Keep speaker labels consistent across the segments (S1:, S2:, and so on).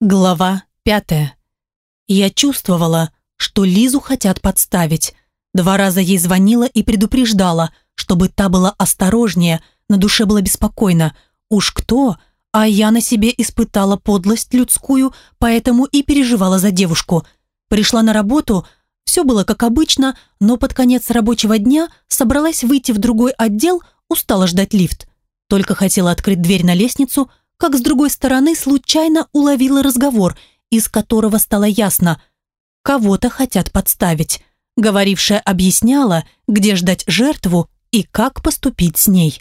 S1: Глава пятая. Я чувствовала, что Лизу хотят подставить. Два раза ей звонила и предупреждала, чтобы та была осторожнее, на душе было беспокойно. Уж кто, а я на себе испытала подлость людскую, поэтому и переживала за девушку. Пришла на работу, все было как обычно, но под конец рабочего дня собралась выйти в другой отдел, устала ждать лифт. Только хотела открыть дверь на лестницу – как с другой стороны случайно уловила разговор, из которого стало ясно – кого-то хотят подставить. Говорившая объясняла, где ждать жертву и как поступить с ней.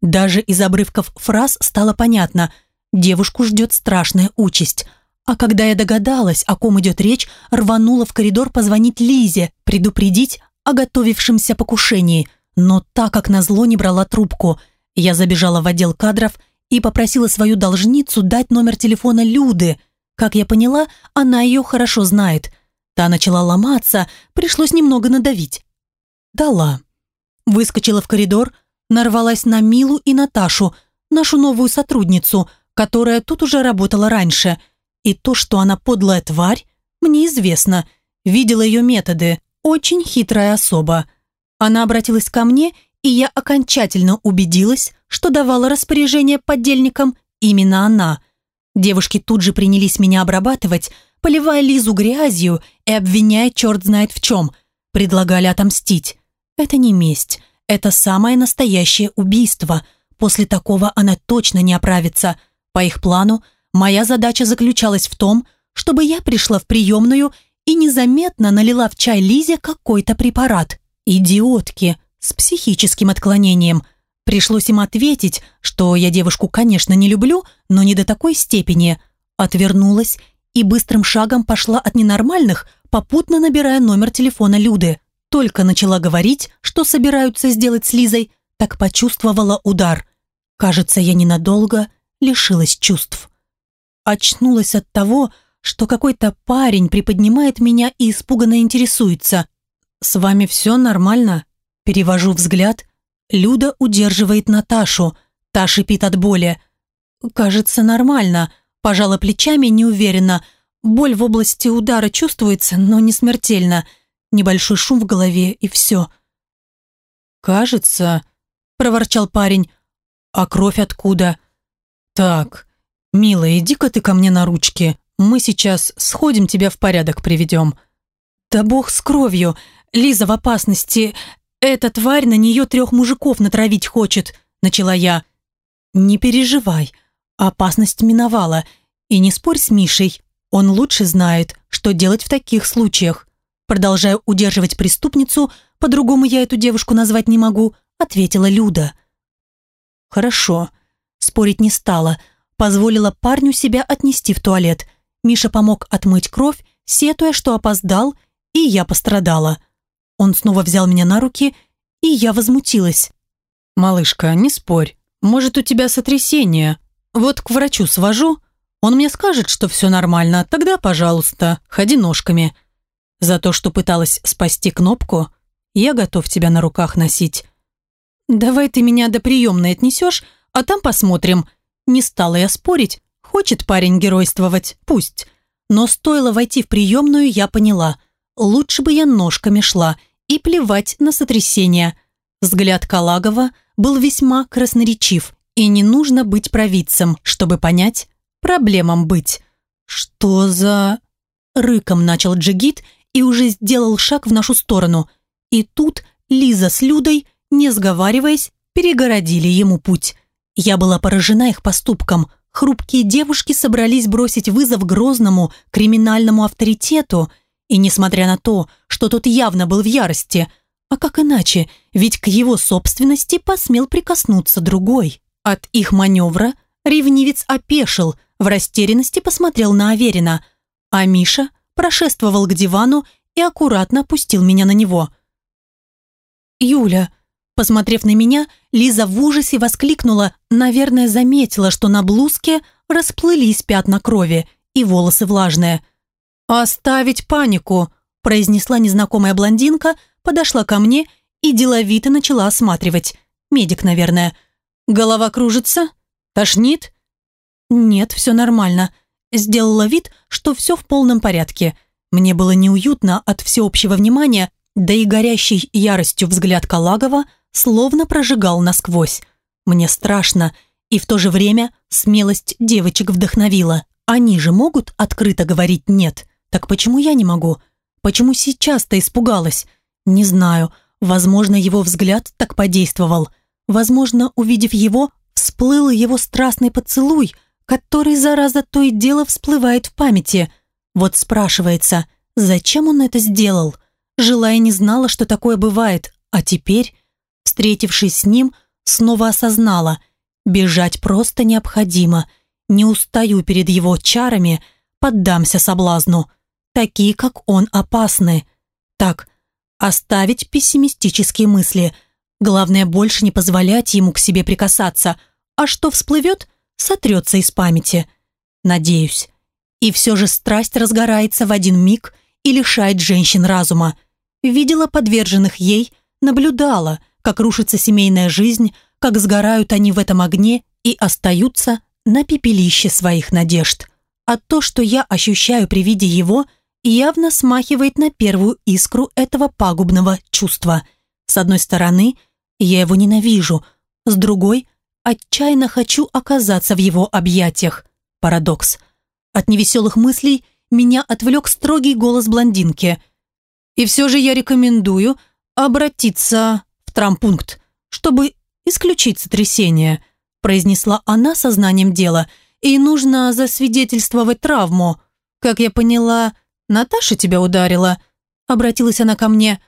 S1: Даже из обрывков фраз стало понятно – девушку ждет страшная участь. А когда я догадалась, о ком идет речь, рванула в коридор позвонить Лизе, предупредить о готовившемся покушении. Но так как назло не брала трубку, я забежала в отдел кадров и попросила свою должницу дать номер телефона Люды. Как я поняла, она ее хорошо знает. Та начала ломаться, пришлось немного надавить. Дала. Выскочила в коридор, нарвалась на Милу и Наташу, нашу новую сотрудницу, которая тут уже работала раньше. И то, что она подлая тварь, мне известно. Видела ее методы. Очень хитрая особа. Она обратилась ко мне и я окончательно убедилась, что давала распоряжение подельникам именно она. Девушки тут же принялись меня обрабатывать, поливая Лизу грязью и обвиняя черт знает в чем. Предлагали отомстить. Это не месть, это самое настоящее убийство. После такого она точно не оправится. По их плану, моя задача заключалась в том, чтобы я пришла в приемную и незаметно налила в чай Лизе какой-то препарат. Идиотки с психическим отклонением. Пришлось им ответить, что я девушку, конечно, не люблю, но не до такой степени. Отвернулась и быстрым шагом пошла от ненормальных, попутно набирая номер телефона Люды. Только начала говорить, что собираются сделать с Лизой, так почувствовала удар. Кажется, я ненадолго лишилась чувств. Очнулась от того, что какой-то парень приподнимает меня и испуганно интересуется. «С вами все нормально?» Перевожу взгляд. Люда удерживает Наташу. Та шипит от боли. «Кажется, нормально». Пожала плечами неуверенно. Боль в области удара чувствуется, но не смертельно. Небольшой шум в голове и все. «Кажется», – проворчал парень. «А кровь откуда?» «Так, милая, иди-ка ты ко мне на ручки. Мы сейчас сходим тебя в порядок приведем». «Да бог с кровью. Лиза в опасности. «Эта тварь на нее трех мужиков натравить хочет», – начала я. «Не переживай, опасность миновала. И не спорь с Мишей, он лучше знает, что делать в таких случаях». Продолжая удерживать преступницу, по-другому я эту девушку назвать не могу, ответила Люда. «Хорошо». Спорить не стала, позволила парню себя отнести в туалет. Миша помог отмыть кровь, сетуя, что опоздал, и я пострадала. Он снова взял меня на руки, и я возмутилась. «Малышка, не спорь. Может, у тебя сотрясение. Вот к врачу свожу. Он мне скажет, что все нормально. Тогда, пожалуйста, ходи ножками. За то, что пыталась спасти кнопку, я готов тебя на руках носить. Давай ты меня до приемной отнесешь, а там посмотрим. Не стала я спорить. Хочет парень геройствовать, пусть. Но стоило войти в приемную, я поняла. Лучше бы я ножками шла и плевать на сотрясение. Взгляд Калагова был весьма красноречив, и не нужно быть провидцем, чтобы понять, проблемам быть. «Что за...» Рыком начал Джигит и уже сделал шаг в нашу сторону. И тут Лиза с Людой, не сговариваясь, перегородили ему путь. Я была поражена их поступком. Хрупкие девушки собрались бросить вызов грозному криминальному авторитету – и несмотря на то, что тот явно был в ярости, а как иначе, ведь к его собственности посмел прикоснуться другой. От их маневра ревнивец опешил, в растерянности посмотрел на Аверина, а Миша прошествовал к дивану и аккуратно опустил меня на него. «Юля», посмотрев на меня, Лиза в ужасе воскликнула, наверное, заметила, что на блузке расплылись пятна крови и волосы влажные – «Оставить панику», – произнесла незнакомая блондинка, подошла ко мне и деловито начала осматривать. Медик, наверное. «Голова кружится? Тошнит?» «Нет, все нормально. Сделала вид, что все в полном порядке. Мне было неуютно от всеобщего внимания, да и горящий яростью взгляд Калагова словно прожигал насквозь. Мне страшно, и в то же время смелость девочек вдохновила. Они же могут открыто говорить «нет». Так почему я не могу? Почему сейчас-то испугалась? Не знаю. Возможно, его взгляд так подействовал. Возможно, увидев его, всплыл его страстный поцелуй, который, зараза, то и дело всплывает в памяти. Вот спрашивается, зачем он это сделал? Желая не знала, что такое бывает, а теперь, встретившись с ним, снова осознала, бежать просто необходимо. Не устаю перед его чарами, поддамся соблазну. Такие, как он, опасны. Так, оставить пессимистические мысли. Главное, больше не позволять ему к себе прикасаться. А что всплывет, сотрется из памяти. Надеюсь. И все же страсть разгорается в один миг и лишает женщин разума. Видела подверженных ей, наблюдала, как рушится семейная жизнь, как сгорают они в этом огне и остаются на пепелище своих надежд. А то, что я ощущаю при виде его, явно смахивает на первую искру этого пагубного чувства. С одной стороны, я его ненавижу, с другой, отчаянно хочу оказаться в его объятиях. Парадокс. От невеселых мыслей меня отвлек строгий голос блондинки. И все же я рекомендую обратиться в травмпункт, чтобы исключить сотрясение, произнесла она сознанием дела, и нужно засвидетельствовать травму. Как я поняла, Наташа тебя ударила?» Обратилась она ко мне.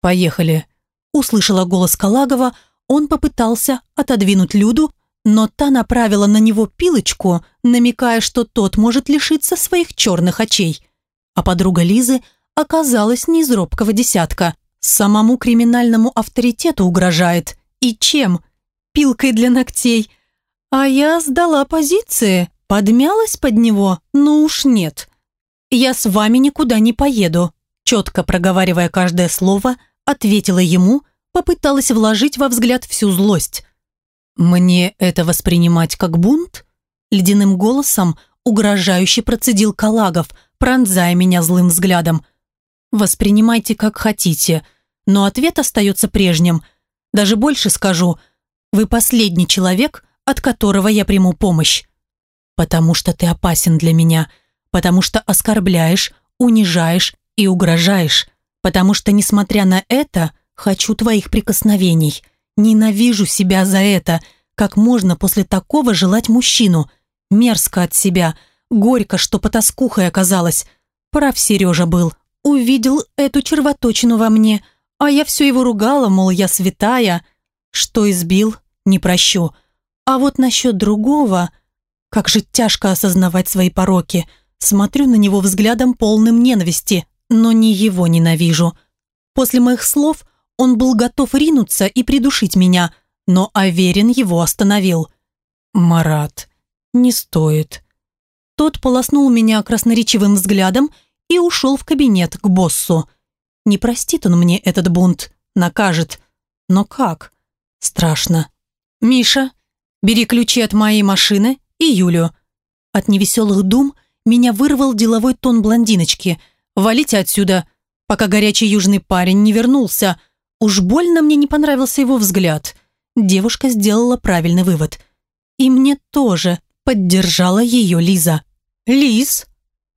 S1: «Поехали». Услышала голос Калагова, он попытался отодвинуть Люду, но та направила на него пилочку, намекая, что тот может лишиться своих черных очей. А подруга Лизы оказалась не из робкого десятка. Самому криминальному авторитету угрожает. И чем? Пилкой для ногтей. А я сдала позиции, подмялась под него, ну уж нет. «Я с вами никуда не поеду», четко проговаривая каждое слово, ответила ему, попыталась вложить во взгляд всю злость. «Мне это воспринимать как бунт?» Ледяным голосом угрожающе процедил Калагов, пронзая меня злым взглядом. «Воспринимайте как хотите, но ответ остается прежним. Даже больше скажу, вы последний человек, от которого я приму помощь. Потому что ты опасен для меня», потому что оскорбляешь, унижаешь и угрожаешь, потому что, несмотря на это, хочу твоих прикосновений. Ненавижу себя за это. Как можно после такого желать мужчину? Мерзко от себя, горько, что потаскухой оказалась. Прав Сережа был. Увидел эту червоточину во мне, а я все его ругала, мол, я святая. Что избил, не прощу. А вот насчет другого... Как же тяжко осознавать свои пороки – Смотрю на него взглядом полным ненависти, но не его ненавижу. После моих слов он был готов ринуться и придушить меня, но Аверин его остановил. «Марат, не стоит». Тот полоснул меня красноречивым взглядом и ушел в кабинет к боссу. Не простит он мне этот бунт, накажет. Но как? Страшно. «Миша, бери ключи от моей машины и Юлю». От невеселых дум меня вырвал деловой тон блондиночки. «Валите отсюда, пока горячий южный парень не вернулся. Уж больно мне не понравился его взгляд». Девушка сделала правильный вывод. «И мне тоже», — поддержала ее Лиза. «Лиз,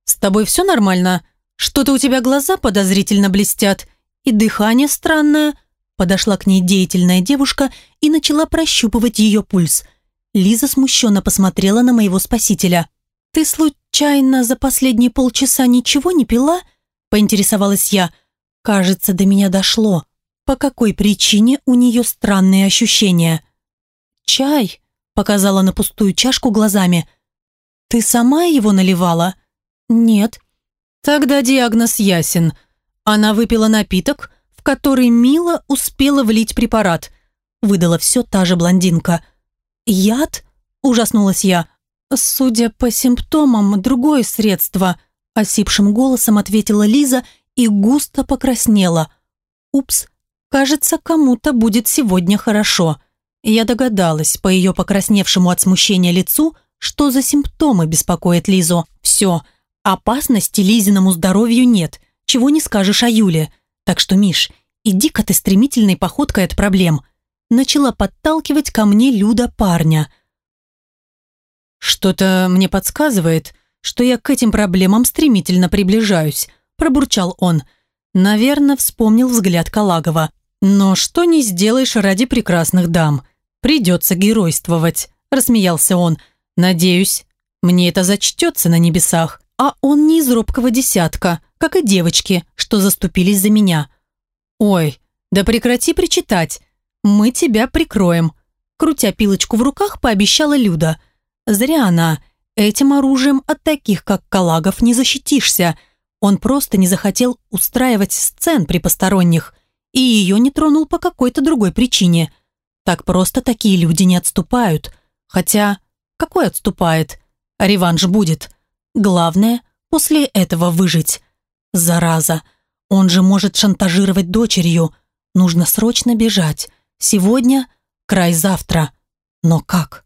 S1: с тобой все нормально? Что-то у тебя глаза подозрительно блестят, и дыхание странное». Подошла к ней деятельная девушка и начала прощупывать ее пульс. Лиза смущенно посмотрела на моего спасителя. «Ты случайно за последние полчаса ничего не пила?» – поинтересовалась я. «Кажется, до меня дошло. По какой причине у нее странные ощущения?» «Чай», – показала на пустую чашку глазами. «Ты сама его наливала?» «Нет». «Тогда диагноз ясен. Она выпила напиток, в который Мила успела влить препарат», – выдала все та же блондинка. «Яд?» – ужаснулась я. «Судя по симптомам, другое средство», – осипшим голосом ответила Лиза и густо покраснела. «Упс, кажется, кому-то будет сегодня хорошо». Я догадалась по ее покрасневшему от смущения лицу, что за симптомы беспокоят Лизу. Все, опасности Лизиному здоровью нет, чего не скажешь о Юле. Так что, Миш, иди-ка ты стремительной походкой от проблем. Начала подталкивать ко мне Люда парня. Что-то мне подсказывает, что я к этим проблемам стремительно приближаюсь, пробурчал он. Наверное, вспомнил взгляд Калагова. Но что не сделаешь ради прекрасных дам? Придется геройствовать, рассмеялся он. Надеюсь, мне это зачтется на небесах. А он не из робкого десятка, как и девочки, что заступились за меня. Ой, да прекрати причитать. Мы тебя прикроем. Крутя пилочку в руках, пообещала Люда. Зря она. Этим оружием от таких, как Калагов, не защитишься. Он просто не захотел устраивать сцен при посторонних и ее не тронул по какой-то другой причине. Так просто такие люди не отступают. Хотя, какой отступает? Реванш будет. Главное, после этого выжить. Зараза. Он же может шантажировать дочерью. Нужно срочно бежать. Сегодня, край завтра. Но как?